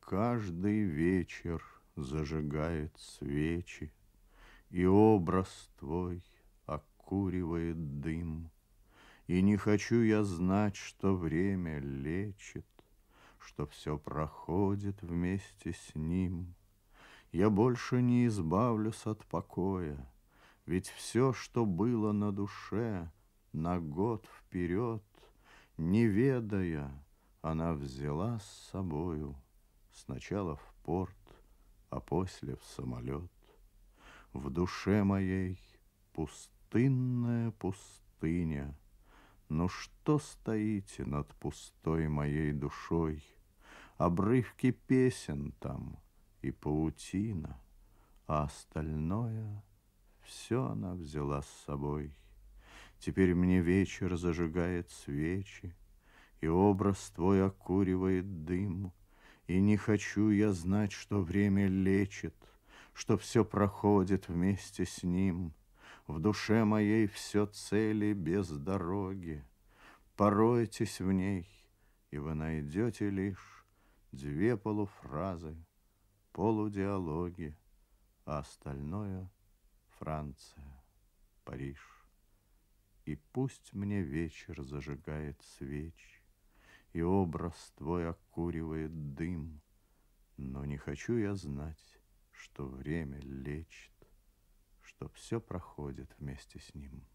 Каждый вечер зажигает свечи, И образ твой окуривает дым. И не хочу я знать, что время лечит, Что все проходит вместе с ним. Я больше не избавлюсь от покоя, Ведь все, что было на душе, На год вперед, не ведая, Она взяла с собою Сначала в порт, а после в самолет. В душе моей пустынная пустыня, Ну что стоите над пустой моей душой? Обрывки песен там и паутина, А остальное все она взяла с собой. Теперь мне вечер зажигает свечи, И образ твой окуривает дым, И не хочу я знать, что время лечит, Что все проходит вместе с ним. В душе моей все цели без дороги. Поройтесь в ней, и вы найдете лишь Две полуфразы, полудиалоги, А остальное — Франция, Париж. И пусть мне вечер зажигает свечи, И образ твой окуривает дым, Но не хочу я знать, что время лечит, Что все проходит вместе с ним.